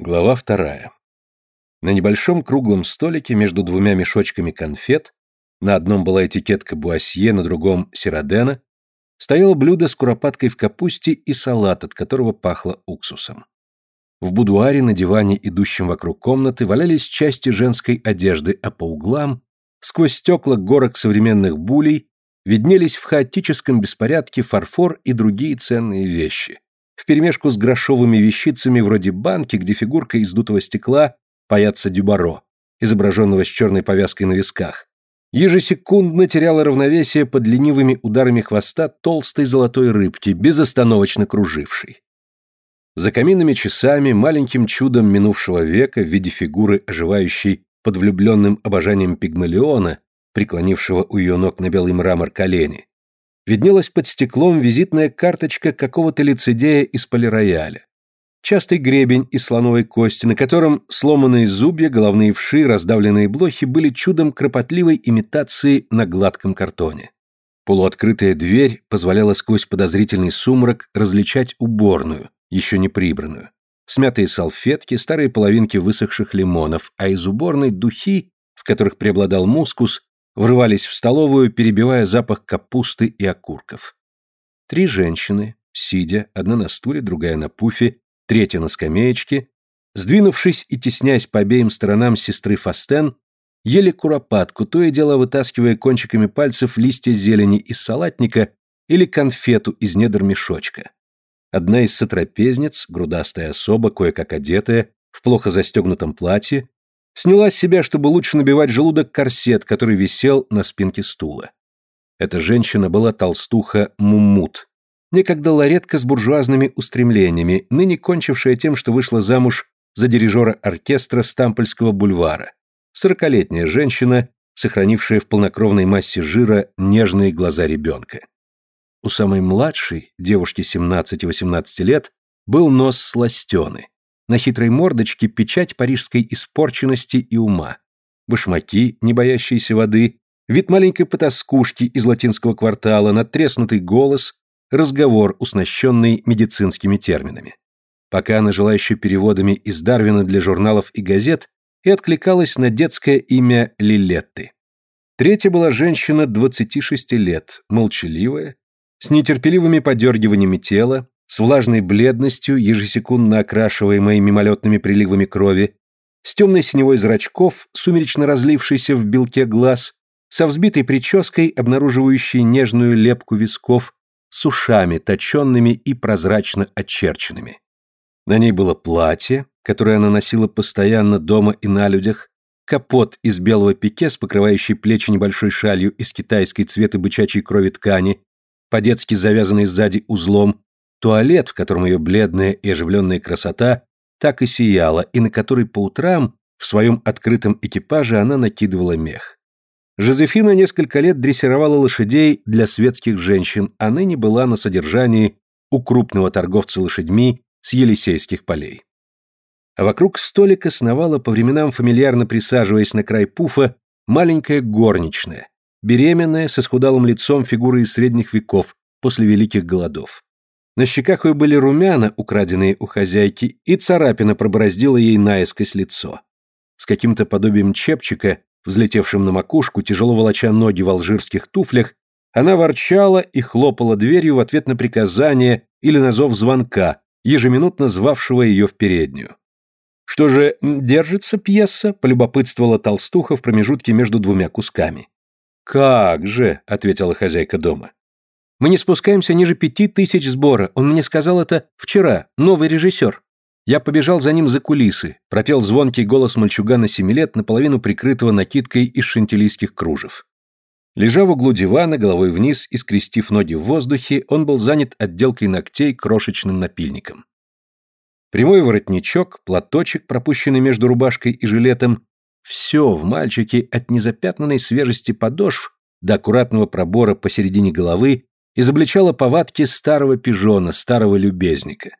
Глава вторая. На небольшом круглом столике между двумя мешочками конфет, на одном была этикетка Буасье, на другом — Сиродена, стояло блюдо с куропаткой в капусте и салат, от которого пахло уксусом. В будуаре на диване, идущем вокруг комнаты, валялись части женской одежды, а по углам, сквозь стекла горок современных булей, виднелись в хаотическом беспорядке фарфор и другие ценные вещи вперемешку с грошовыми вещицами вроде банки, где фигурка из дутого стекла паяца Дюбаро, изображенного с черной повязкой на висках, ежесекундно теряла равновесие под ленивыми ударами хвоста толстой золотой рыбки, безостановочно кружившей. За каминными часами, маленьким чудом минувшего века в виде фигуры, оживающей под влюбленным обожанием пигмалиона, преклонившего у ее ног на белый мрамор колени, виднелась под стеклом визитная карточка какого-то лицедея из полирояля. Частый гребень из слоновой кости, на котором сломанные зубья, головные вши, раздавленные блохи были чудом кропотливой имитации на гладком картоне. Полуоткрытая дверь позволяла сквозь подозрительный сумрак различать уборную, еще не прибранную. Смятые салфетки, старые половинки высохших лимонов, а из уборной духи, в которых преобладал мускус, врывались в столовую, перебивая запах капусты и окурков. Три женщины, сидя, одна на стуле, другая на пуфе, третья на скамеечке, сдвинувшись и теснясь по обеим сторонам сестры Фастен, ели куропатку, то и дело вытаскивая кончиками пальцев листья зелени из салатника или конфету из недр мешочка. Одна из сотрапезниц, грудастая особа, кое-как одетая, в плохо застегнутом платье, Сняла с себя, чтобы лучше набивать желудок корсет, который висел на спинке стула. Эта женщина была толстуха Мумут, некогда ларетка с буржуазными устремлениями, ныне кончившая тем, что вышла замуж за дирижера оркестра Стампольского бульвара, сорокалетняя женщина, сохранившая в полнокровной массе жира нежные глаза ребенка. У самой младшей, девушки 17-18 лет, был нос сластены. На хитрой мордочке печать парижской испорченности и ума. Башмаки, не боящиеся воды, вид маленькой потаскушки из латинского квартала, надтреснутый голос, разговор, уснащенный медицинскими терминами. Пока она жила еще переводами из Дарвина для журналов и газет и откликалась на детское имя Лилетты. Третья была женщина 26 лет, молчаливая, с нетерпеливыми подергиваниями тела, с влажной бледностью, ежесекундно окрашиваемой мимолетными приливами крови, с темной синевой зрачков, сумеречно разлившейся в белке глаз, со взбитой прической, обнаруживающей нежную лепку висков, с ушами, точенными и прозрачно очерченными. На ней было платье, которое она носила постоянно дома и на людях, капот из белого пике с покрывающей плечи небольшой шалью из китайской цвета бычачьей крови ткани, по-детски завязанной сзади узлом, Туалет, в котором ее бледная и оживленная красота так и сияла, и на который по утрам в своем открытом экипаже она накидывала мех. Жозефина несколько лет дрессировала лошадей для светских женщин, а ныне была на содержании у крупного торговца лошадьми с Елисейских полей. Вокруг столика сновала по временам фамильярно присаживаясь на край пуфа маленькая горничная, беременная, с исхудалым лицом фигуры из средних веков после великих голодов. На щеках ее были румяна, украденные у хозяйки, и царапина пробороздила ей наискось лицо. С каким-то подобием чепчика, взлетевшим на макушку, тяжело волоча ноги в алжирских туфлях, она ворчала и хлопала дверью в ответ на приказание или на зов звонка, ежеминутно звавшего ее в переднюю. «Что же, держится пьеса?» — полюбопытствовала толстуха в промежутке между двумя кусками. «Как же!» — ответила хозяйка дома. Мы не спускаемся ниже пяти тысяч сбора. Он мне сказал это вчера. Новый режиссер. Я побежал за ним за кулисы, пропел звонкий голос мальчугана семи лет, наполовину прикрытого накидкой из шантилийских кружев. Лежа в углу дивана, головой вниз и скрестив ноги в воздухе, он был занят отделкой ногтей крошечным напильником. Прямой воротничок, платочек, пропущенный между рубашкой и жилетом, все в мальчике от незапятнанной свежести подошв до аккуратного пробора посередине головы изобличала повадки старого пижона, старого любезника.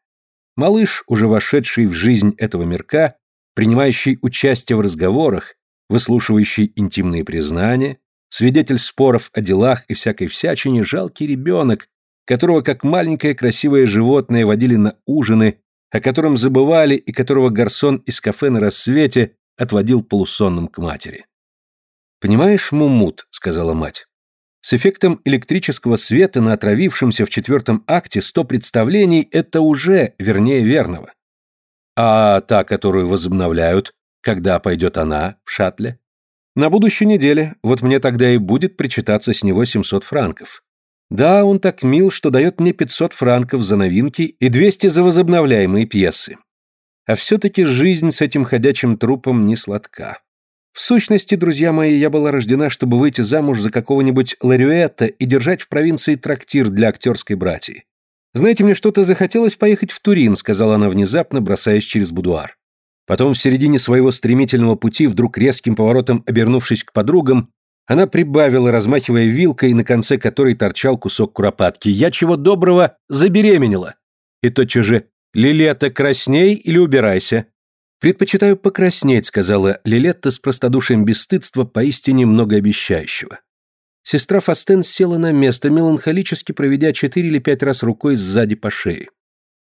Малыш, уже вошедший в жизнь этого мирка, принимающий участие в разговорах, выслушивающий интимные признания, свидетель споров о делах и всякой всячине, жалкий ребенок, которого как маленькое красивое животное водили на ужины о котором забывали и которого гарсон из кафе на рассвете отводил полусонным к матери. «Понимаешь, Мумут», — сказала мать, — «с эффектом электрического света на отравившемся в четвертом акте сто представлений — это уже вернее верного. А та, которую возобновляют, когда пойдет она в шатле? На будущей неделе, вот мне тогда и будет причитаться с него 700 франков. Да, он так мил, что дает мне 500 франков за новинки и 200 за возобновляемые пьесы. А все-таки жизнь с этим ходячим трупом не сладка. В сущности, друзья мои, я была рождена, чтобы выйти замуж за какого-нибудь Ларюэта и держать в провинции трактир для актерской братьи. «Знаете, мне что-то захотелось поехать в Турин», — сказала она внезапно, бросаясь через будуар. Потом в середине своего стремительного пути, вдруг резким поворотом обернувшись к подругам, она прибавила, размахивая вилкой, на конце которой торчал кусок куропатки. «Я чего доброго забеременела!» И тотчас же «Лилетта, красней или убирайся?» «Предпочитаю покраснеть», — сказала Лилетта с простодушием бесстыдства, поистине многообещающего. Сестра Фастен села на место, меланхолически проведя четыре или пять раз рукой сзади по шее.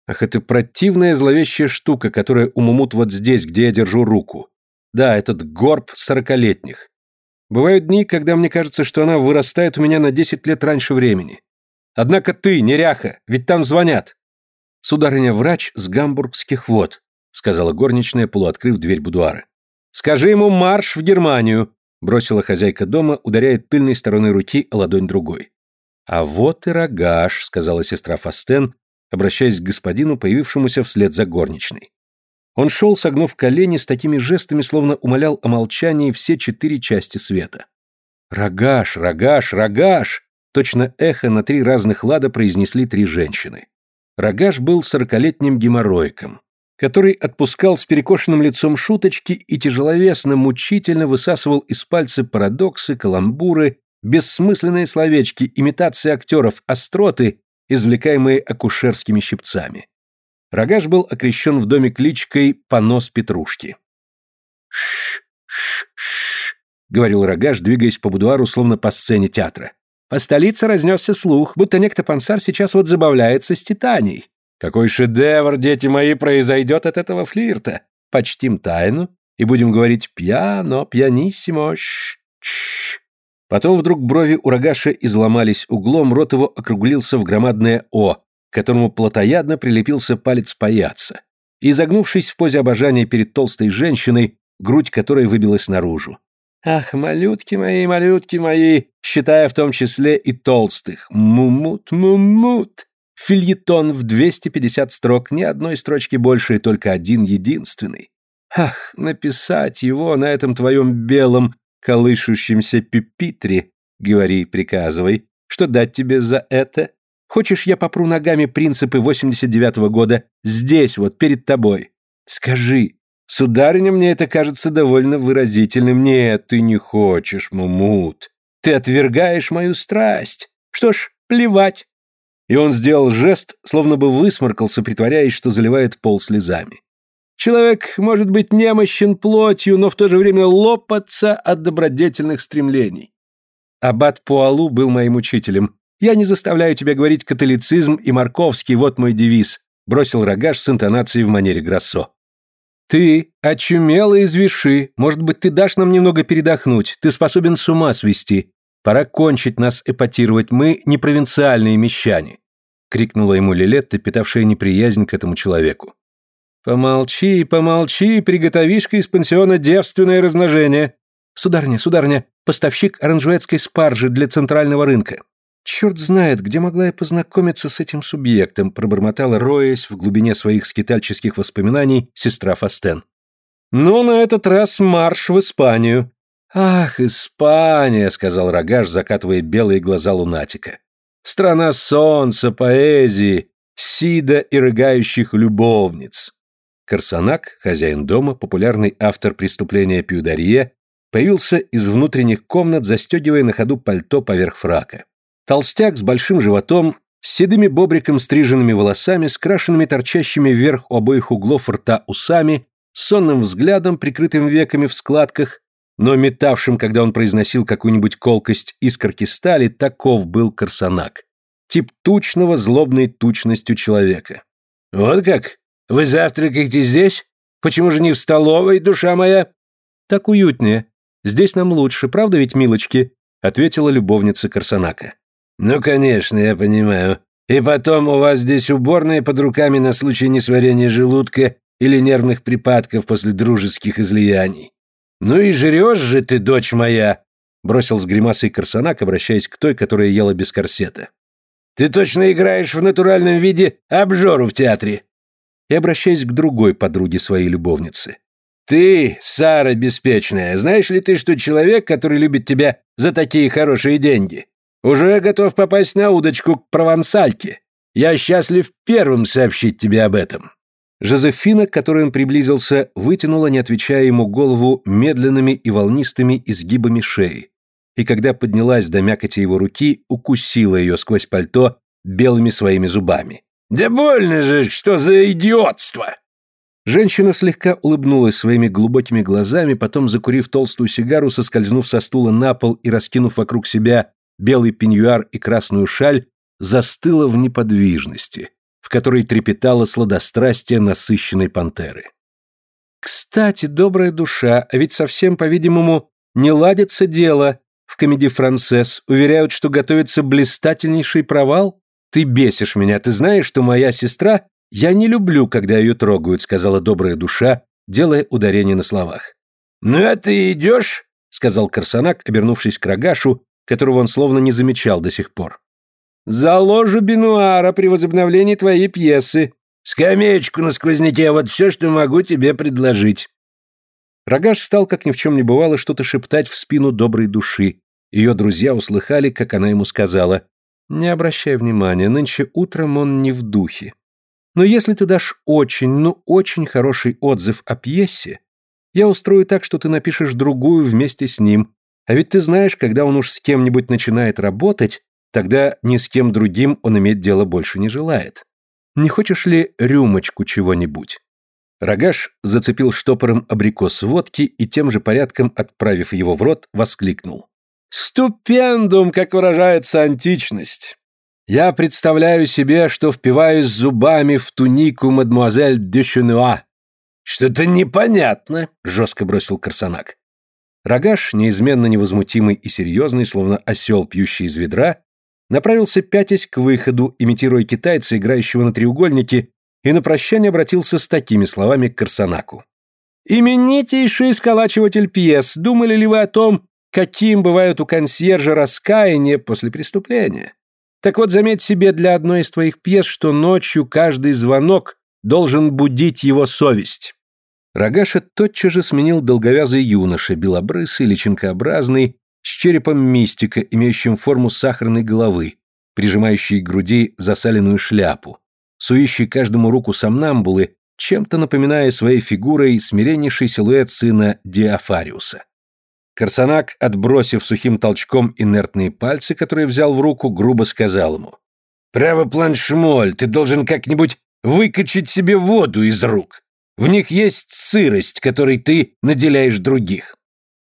Ах, это противная зловещая штука, которая умумут вот здесь, где я держу руку. Да, этот горб сорокалетних. Бывают дни, когда мне кажется, что она вырастает у меня на десять лет раньше времени. Однако ты, неряха, ведь там звонят. Сударыня врач с гамбургских вод, сказала горничная, полуоткрыв дверь будуара. Скажи ему марш в Германию, бросила хозяйка дома, ударяя тыльной стороной руки ладонь другой. А вот и рогаш, сказала сестра Фастен, обращаясь к господину, появившемуся вслед за горничной. Он шел, согнув колени, с такими жестами, словно умолял о молчании все четыре части света. «Рогаш, рогаш, рогаш!» Точно эхо на три разных лада произнесли три женщины. Рогаш был сорокалетним геморроиком, который отпускал с перекошенным лицом шуточки и тяжеловесно, мучительно высасывал из пальца парадоксы, каламбуры, бессмысленные словечки, имитации актеров, остроты извлекаемые акушерскими щипцами. Рогаш был окрещен в доме кличкой «Понос Петрушки». «Ш-ш-ш», — говорил Рогаш, двигаясь по будуару, словно по сцене театра. По столице разнесся слух, будто некто пансар сейчас вот забавляется с Титанией. Какой шедевр, дети мои, произойдет от этого флирта. Почтим тайну и будем говорить пьяно, пьяниссимо, ш-ш. Потом вдруг брови у Рогаши изломались углом, рот его округлился в громадное «О», к которому плотоядно прилепился палец паяца. И, загнувшись в позе обожания перед толстой женщиной, грудь которой выбилась наружу. «Ах, малютки мои, малютки мои!» считая в том числе и толстых. «Мумут, мумут!» Фильетон в 250 строк, ни одной строчки больше, и только один единственный. Ах, написать его на этом твоем белом, колышущемся пипитре, говори, приказывай, что дать тебе за это? Хочешь, я попру ногами принципы 89-го года здесь вот, перед тобой? Скажи, сударыня, мне это кажется довольно выразительным. Нет, ты не хочешь, Мумут. Ты отвергаешь мою страсть. Что ж, плевать. И он сделал жест, словно бы высморкался, притворяясь, что заливает пол слезами. Человек может быть немощен плотью, но в то же время лопаться от добродетельных стремлений. Аббат Пуалу был моим учителем. Я не заставляю тебя говорить католицизм и морковский, вот мой девиз, бросил Рогаш с интонацией в манере Грассо. Ты очумел и извеши. Может быть, ты дашь нам немного передохнуть. Ты способен с ума свести. Пора кончить нас эпатировать. Мы не провинциальные мещане, крикнула ему Лилетта, питавшая неприязнь к этому человеку. «Помолчи, помолчи, приготовишь-ка из пансиона девственное размножение». «Сударыня, сударыня, поставщик оранжуэцкой спаржи для центрального рынка». «Черт знает, где могла я познакомиться с этим субъектом», пробормотала, роясь в глубине своих скитальческих воспоминаний сестра Фастен. «Ну, на этот раз марш в Испанию». «Ах, Испания», — сказал Рогаш, закатывая белые глаза лунатика. «Страна солнца, поэзии, сида и рыгающих любовниц». Карсанак, хозяин дома, популярный автор преступления Пьюдарье, появился из внутренних комнат, застегивая на ходу пальто поверх фрака. Толстяк с большим животом, с седыми бобриком стриженными волосами, скрашенными торчащими вверх у обоих углов рта усами, сонным взглядом, прикрытым веками в складках, но метавшим, когда он произносил какую-нибудь колкость искорки стали, таков был Карсанак. Тип тучного, злобной тучностью человека. «Вот как? Вы завтракаете здесь? Почему же не в столовой, душа моя?» «Так уютнее. Здесь нам лучше, правда ведь, милочки?» — ответила любовница Корсанака. «Ну, конечно, я понимаю. И потом у вас здесь уборная под руками на случай несварения желудка или нервных припадков после дружеских излияний. Ну и жрешь же ты, дочь моя!» — бросил с гримасой Корсанак, обращаясь к той, которая ела без корсета. «Ты точно играешь в натуральном виде обжору в театре!» И обращаясь к другой подруге своей любовницы. «Ты, Сара беспечная, знаешь ли ты, что человек, который любит тебя за такие хорошие деньги, уже готов попасть на удочку к провансальке. Я счастлив первым сообщить тебе об этом». Жозефина, к которой он приблизился, вытянула, не отвечая ему голову, медленными и волнистыми изгибами шеи, и когда поднялась до мякоти его руки, укусила ее сквозь пальто белыми своими зубами. «Да больно же, что за идиотство!» Женщина слегка улыбнулась своими глубокими глазами, потом, закурив толстую сигару, соскользнув со стула на пол и раскинув вокруг себя белый пеньюар и красную шаль, застыла в неподвижности, в которой трепетало сладострастие насыщенной пантеры. «Кстати, добрая душа, а ведь совсем, по-видимому, не ладится дело. В комедии «Францесс» уверяют, что готовится блистательнейший провал. Ты бесишь меня, ты знаешь, что моя сестра... Я не люблю, когда ее трогают», — сказала добрая душа, делая ударение на словах. «Ну а ты идешь?» — сказал Корсанак, обернувшись к Рогашу, которого он словно не замечал до сих пор. «За ложу Бенуара при возобновлении твоей пьесы. Скамеечку на сквозняке, вот все, что могу тебе предложить». Рогаш стал, как ни в чем не бывало, что-то шептать в спину доброй души. Ее друзья услыхали, как она ему сказала. «Не обращай внимания, нынче утром он не в духе. Но если ты дашь очень, ну очень хороший отзыв о пьесе, я устрою так, что ты напишешь другую вместе с ним, а ведь ты знаешь, когда он уж с кем-нибудь начинает работать, тогда ни с кем другим он иметь дело больше не желает. Не хочешь ли рюмочку чего-нибудь?» Рогаш зацепил штопором абрикос водки и тем же порядком, отправив его в рот, воскликнул. «Ступендум, как выражается античность! Я представляю себе, что впиваюсь зубами в тунику мадемуазель Дюшенуа». «Что-то непонятно», — жестко бросил Корсанак. Рогаш, неизменно невозмутимый и серьезный, словно осел, пьющий из ведра, направился пятясь к выходу, имитируя китайца, играющего на треугольнике, и на прощание обратился с такими словами к Корсанаку. «Именитейший сколачиватель пьес, думали ли вы о том, каким бывают у консьержа раскаяние после преступления? Так вот, заметь себе для одной из твоих пьес, что ночью каждый звонок должен будить его совесть». Рогаша тотчас же сменил долговязый юноша, белобрысый, личинкообразный, с черепом мистика, имеющим форму сахарной головы, прижимающий к груди засаленную шляпу, сующий каждому руку сомнамбулы, чем-то напоминая своей фигурой смиреннейший силуэт сына Диафариуса. Корсанак, отбросив сухим толчком инертные пальцы, которые взял в руку, грубо сказал ему. «Право, планшмоль, ты должен как-нибудь выкачать себе воду из рук. В них есть сырость, которой ты наделяешь других.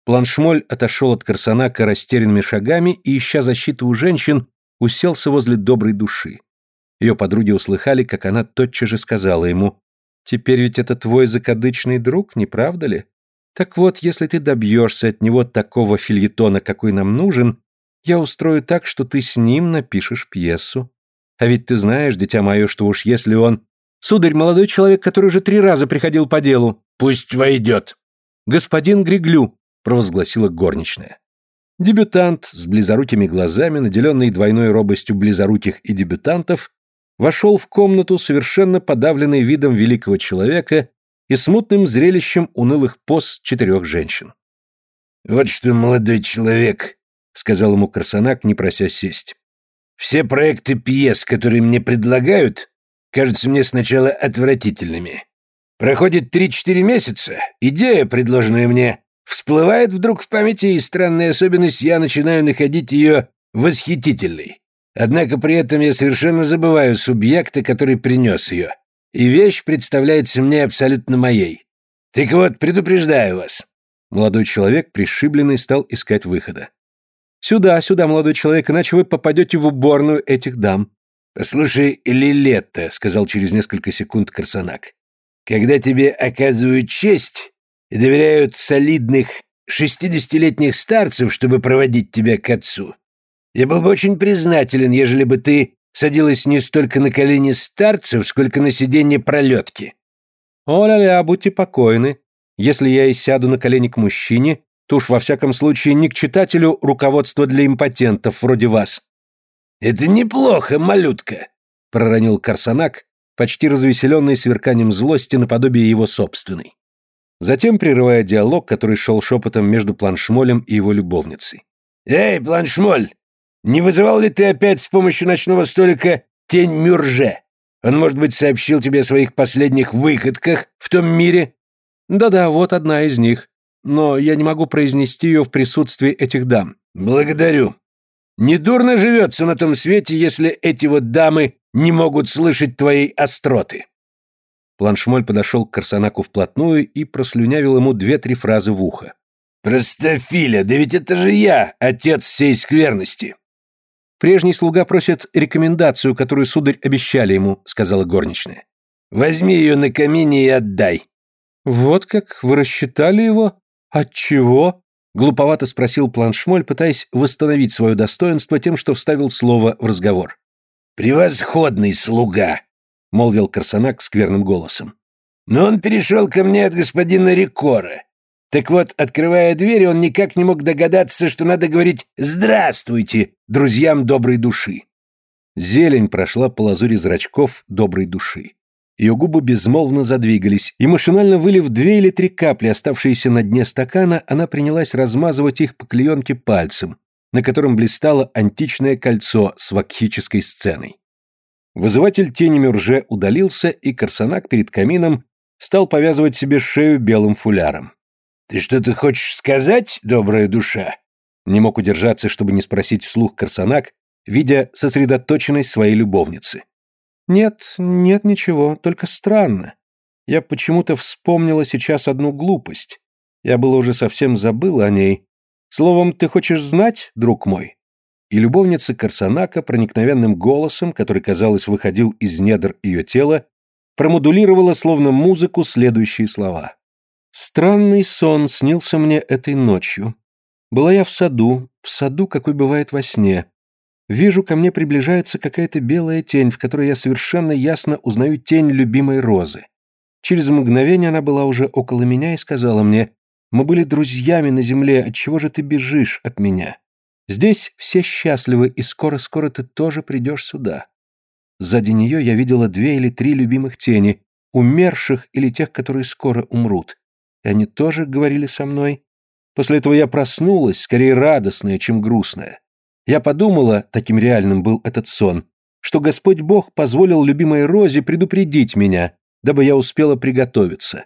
Планшмоль отошел от Корсанака растерянными шагами и, ища защиты у женщин, уселся возле доброй души. Ее подруги услыхали, как она тотчас же сказала ему, «Теперь ведь это твой закадычный друг, не правда ли? Так вот, если ты добьешься от него такого фильетона, какой нам нужен, я устрою так, что ты с ним напишешь пьесу. А ведь ты знаешь, дитя мое, что уж если он Сударь, молодой человек, который уже три раза приходил по делу. Пусть войдет. Господин Григлю, провозгласила горничная. Дебютант с близорукими глазами, наделенный двойной робостью близоруких и дебютантов, вошел в комнату, совершенно подавленный видом великого человека и смутным зрелищем унылых поз четырех женщин. «Вот что, молодой человек», — сказал ему Красанак, не прося сесть. «Все проекты пьес, которые мне предлагают, кажутся мне сначала отвратительными. Проходит три-четыре месяца, идея, предложенная мне, всплывает вдруг в памяти, и странная особенность, я начинаю находить ее восхитительной. Однако при этом я совершенно забываю субъекта, который принес ее. И вещь представляется мне абсолютно моей. Так вот, предупреждаю вас. Молодой человек, пришибленный, стал искать выхода. «Сюда, сюда, молодой человек, иначе вы попадете в уборную этих дам. «Послушай, Лилетта», — сказал через несколько секунд Корсанак, Когда тебе оказывают честь и доверяют солидных шестидесятилетних старцев, чтобы проводить тебя к отцу, я был бы очень признателен, ежели бы ты садилась не столько на колени старцев, сколько на сиденье пролетки. О-ля-ля, будьте покойны. Если я и сяду на колени к мужчине, то уж во всяком случае не к читателю руководства для импотентов вроде вас. Это неплохо, малютка, проронил Карсанак, почти развеселенный сверканием злости наподобие его собственной. Затем прерывая диалог, который шел шепотом между Планшмолем и его любовницей. «Эй, Планшмоль, не вызывал ли ты опять с помощью ночного столика тень Мюрже? Он, может быть, сообщил тебе о своих последних выходках в том мире?» «Да-да, вот одна из них. Но я не могу произнести ее в присутствии этих дам». «Благодарю. Недурно живется на том свете, если эти вот дамы не могут слышать твоей остроты». Планшмоль подошел к Корсанаку вплотную и прослюнявил ему две-три фразы в ухо. «Простофиля, да ведь это же я, отец всей скверности!» «Прежний слуга просит рекомендацию, которую сударь обещали ему», — сказала горничная. «Возьми ее на камине и отдай». «Вот как? Вы рассчитали его? Отчего?» Глуповато спросил Планшмоль, пытаясь восстановить свое достоинство тем, что вставил слово в разговор. «Превосходный слуга!» — молвил Корсанак скверным голосом. «Но он перешел ко мне от господина Рикора. Так вот, открывая дверь, он никак не мог догадаться, что надо говорить «Здравствуйте!» друзьям доброй души». Зелень прошла по лазури зрачков доброй души. Ее губы безмолвно задвигались, и машинально вылив две или три капли, оставшиеся на дне стакана, она принялась размазывать их по клеенке пальцем, на котором блистало античное кольцо с вакхической сценой. Вызыватель тени Мюрже удалился, и Корсанак перед камином стал повязывать себе шею белым фуляром. «Ты что-то хочешь сказать, добрая душа?» Не мог удержаться, чтобы не спросить вслух Корсанак, видя сосредоточенность своей любовницы. «Нет, нет ничего, только странно. Я почему-то вспомнила сейчас одну глупость. Я было уже совсем забыла о ней, Словом, ты хочешь знать, друг мой?» И любовница Корсанака проникновенным голосом, который, казалось, выходил из недр ее тела, промодулировала словно музыку следующие слова. «Странный сон снился мне этой ночью. Была я в саду, в саду, какой бывает во сне. Вижу, ко мне приближается какая-то белая тень, в которой я совершенно ясно узнаю тень любимой розы. Через мгновение она была уже около меня и сказала мне, мы были друзьями на земле, отчего же ты бежишь от меня? Здесь все счастливы, и скоро-скоро ты тоже придешь сюда. Сзади нее я видела две или три любимых тени, умерших или тех, которые скоро умрут. И они тоже говорили со мной. После этого я проснулась, скорее радостная, чем грустная. Я подумала, таким реальным был этот сон, что Господь Бог позволил любимой Розе предупредить меня, дабы я успела приготовиться.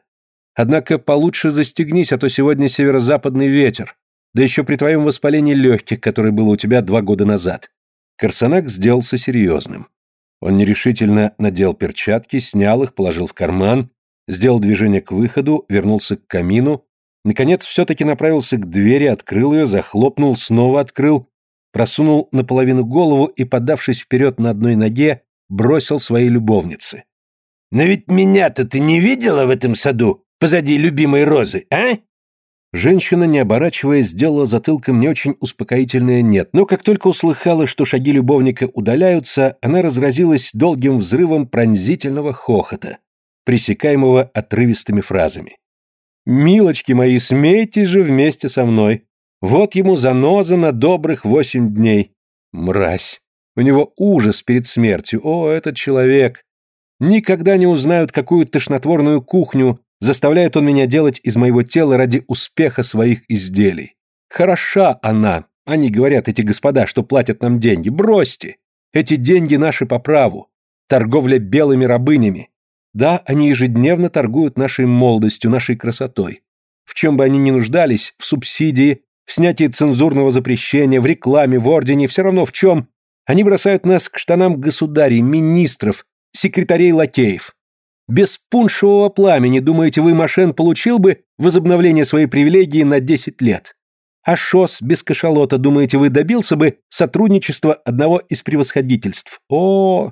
Однако получше застегнись, а то сегодня северо-западный ветер, да еще при твоем воспалении легких, которое было у тебя два года назад». Корсанак сделался серьезным. Он нерешительно надел перчатки, снял их, положил в карман, сделал движение к выходу, вернулся к камину, наконец все-таки направился к двери, открыл ее, захлопнул, снова открыл, просунул наполовину голову и, подавшись вперед на одной ноге, бросил своей любовнице. «Но ведь меня-то ты не видела в этом саду? позади любимой розы, а?» Женщина, не оборачиваясь, сделала затылком не очень успокоительное «нет», но как только услыхала, что шаги любовника удаляются, она разразилась долгим взрывом пронзительного хохота, пресекаемого отрывистыми фразами. «Милочки мои, смейтесь же вместе со мной. Вот ему заноза на добрых восемь дней. Мразь! У него ужас перед смертью. О, этот человек! Никогда не узнают, какую тошнотворную кухню Заставляет он меня делать из моего тела ради успеха своих изделий. Хороша она, они говорят, эти господа, что платят нам деньги. Бросьте! Эти деньги наши по праву. Торговля белыми рабынями. Да, они ежедневно торгуют нашей молодостью, нашей красотой. В чем бы они ни нуждались, в субсидии, в снятии цензурного запрещения, в рекламе, в ордене, все равно в чем, они бросают нас к штанам государей, министров, секретарей лакеев. Без пуншевого пламени, думаете, вы, Машен, получил бы возобновление своей привилегии на 10 лет? А ШОС без кашалота, думаете, вы добился бы сотрудничества одного из превосходительств? О,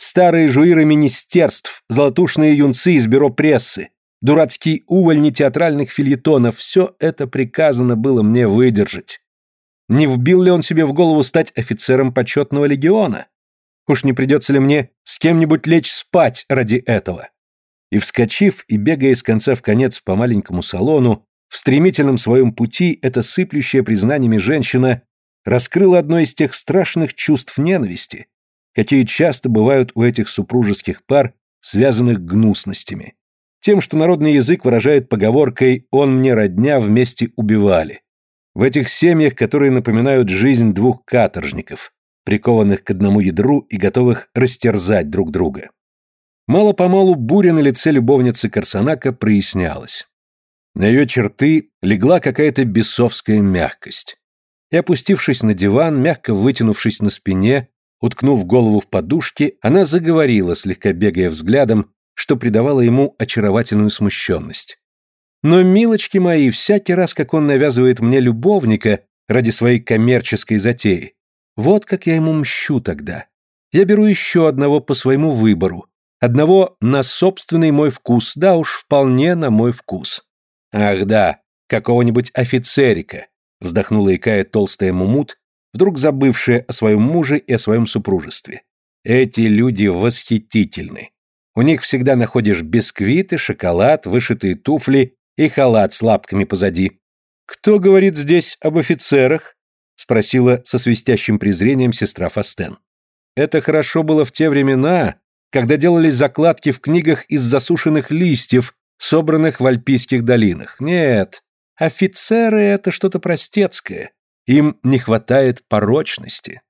Старые жуиры министерств, золотушные юнцы из бюро прессы, дурацкие увольни театральных фильетонов – все это приказано было мне выдержать. Не вбил ли он себе в голову стать офицером почетного легиона? Уж не придется ли мне с кем-нибудь лечь спать ради этого? И вскочив и бегая из конца в конец по маленькому салону, в стремительном своем пути эта сыплющая признаниями женщина раскрыла одно из тех страшных чувств ненависти, какие часто бывают у этих супружеских пар, связанных гнусностями. Тем, что народный язык выражает поговоркой «он мне родня, вместе убивали». В этих семьях, которые напоминают жизнь двух каторжников, прикованных к одному ядру и готовых растерзать друг друга. Мало-помалу буря на лице любовницы Корсанака прояснялась. На ее черты легла какая-то бесовская мягкость. И опустившись на диван, мягко вытянувшись на спине, уткнув голову в подушки, она заговорила, слегка бегая взглядом, что придавало ему очаровательную смущенность. Но, милочки мои, всякий раз, как он навязывает мне любовника ради своей коммерческой затеи, вот как я ему мщу тогда. Я беру еще одного по своему выбору, Одного на собственный мой вкус, да уж вполне на мой вкус. Ах да, какого-нибудь офицерика, вздохнула икая толстая Мумут, вдруг забывшая о своем муже и о своем супружестве. Эти люди восхитительны. У них всегда находишь бисквиты, шоколад, вышитые туфли и халат с лапками позади. «Кто говорит здесь об офицерах?» — спросила со свистящим презрением сестра Фастен. «Это хорошо было в те времена, когда делались закладки в книгах из засушенных листьев, собранных в альпийских долинах. Нет, офицеры — это что-то простецкое. Им не хватает порочности.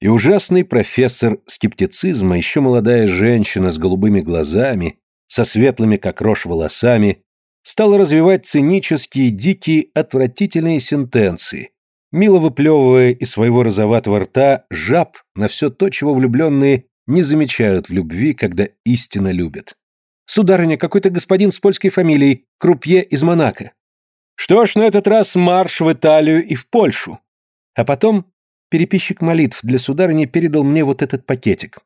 И ужасный профессор скептицизма, еще молодая женщина с голубыми глазами, со светлыми как рожь волосами, стала развивать цинические, дикие, отвратительные сентенции, мило выплевывая из своего розоватого рта жаб на все то, чего влюбленные не замечают в любви, когда истинно любят. Сударыня, какой-то господин с польской фамилией, крупье из Монако. Что ж, на этот раз марш в Италию и в Польшу. А потом переписчик молитв для сударыни передал мне вот этот пакетик.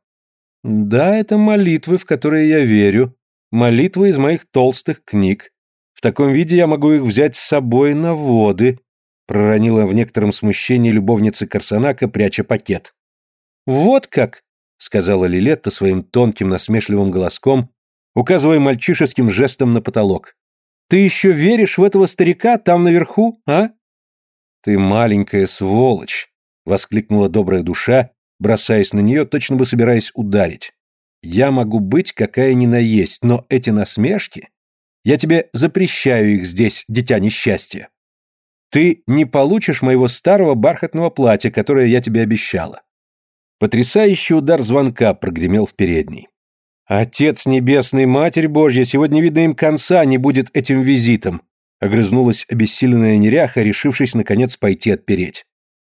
Да, это молитвы, в которые я верю. Молитвы из моих толстых книг. В таком виде я могу их взять с собой на воды, проронила в некотором смущении любовница Корсанака, пряча пакет. Вот как, — сказала Лилетта своим тонким насмешливым голоском, указывая мальчишеским жестом на потолок. «Ты еще веришь в этого старика там наверху, а?» «Ты маленькая сволочь!» — воскликнула добрая душа, бросаясь на нее, точно бы собираясь ударить. «Я могу быть какая ни на есть, но эти насмешки... Я тебе запрещаю их здесь, дитя несчастья. Ты не получишь моего старого бархатного платья, которое я тебе обещала. Потрясающий удар звонка прогремел в передней. «Отец Небесный, Матерь Божья, сегодня, видно, им конца не будет этим визитом», огрызнулась обессиленная неряха, решившись, наконец, пойти отпереть.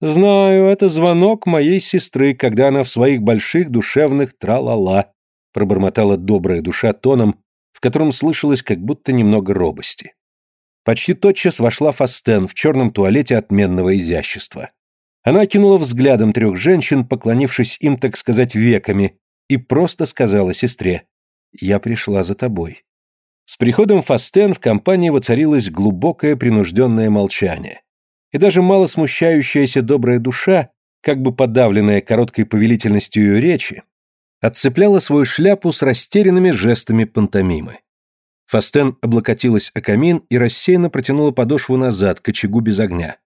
«Знаю, это звонок моей сестры, когда она в своих больших душевных тра-ла-ла», пробормотала добрая душа тоном, в котором слышалось как будто немного робости. Почти тотчас вошла Фастен в черном туалете отменного изящества. Она кинула взглядом трех женщин, поклонившись им, так сказать, веками, и просто сказала сестре «Я пришла за тобой». С приходом Фастен в компании воцарилось глубокое принужденное молчание. И даже мало смущающаяся добрая душа, как бы подавленная короткой повелительностью ее речи, отцепляла свою шляпу с растерянными жестами пантомимы. Фастен облокотилась о камин и рассеянно протянула подошву назад к очагу без огня.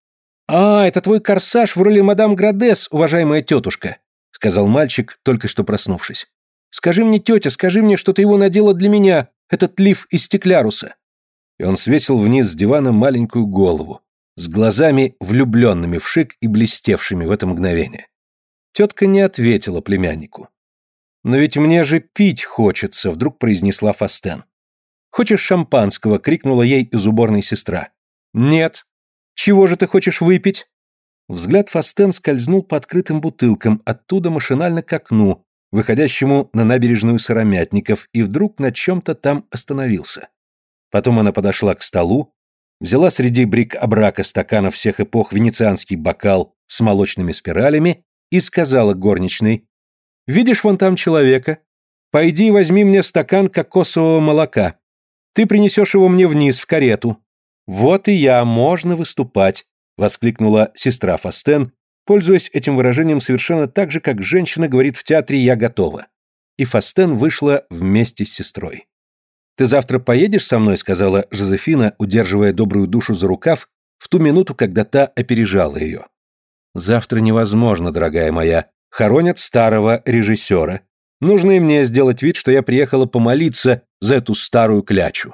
«А, это твой корсаж в роли мадам Градес, уважаемая тетушка», сказал мальчик, только что проснувшись. «Скажи мне, тетя, скажи мне, что ты его надела для меня, этот лиф из стекляруса». И он свесил вниз с дивана маленькую голову, с глазами, влюбленными в шик и блестевшими в это мгновение. Тетка не ответила племяннику. «Но ведь мне же пить хочется», — вдруг произнесла Фастен. «Хочешь шампанского?» — крикнула ей из уборной сестра. «Нет», чего же ты хочешь выпить?» Взгляд Фастен скользнул по открытым бутылкам, оттуда машинально к окну, выходящему на набережную Сыромятников, и вдруг на чем-то там остановился. Потом она подошла к столу, взяла среди брик-абрака стаканов всех эпох венецианский бокал с молочными спиралями и сказала горничной Видишь вон там человека? Пойди возьми мне стакан кокосового молока. Ты принесешь его мне вниз, в карету. Вот и я, можно выступать, воскликнула сестра Фастен, пользуясь этим выражением совершенно так же, как женщина говорит в театре «я готова». И Фастен вышла вместе с сестрой. «Ты завтра поедешь со мной?» — сказала Жозефина, удерживая добрую душу за рукав в ту минуту, когда та опережала ее. «Завтра невозможно, дорогая моя. Хоронят старого режиссера. Нужно и мне сделать вид, что я приехала помолиться за эту старую клячу».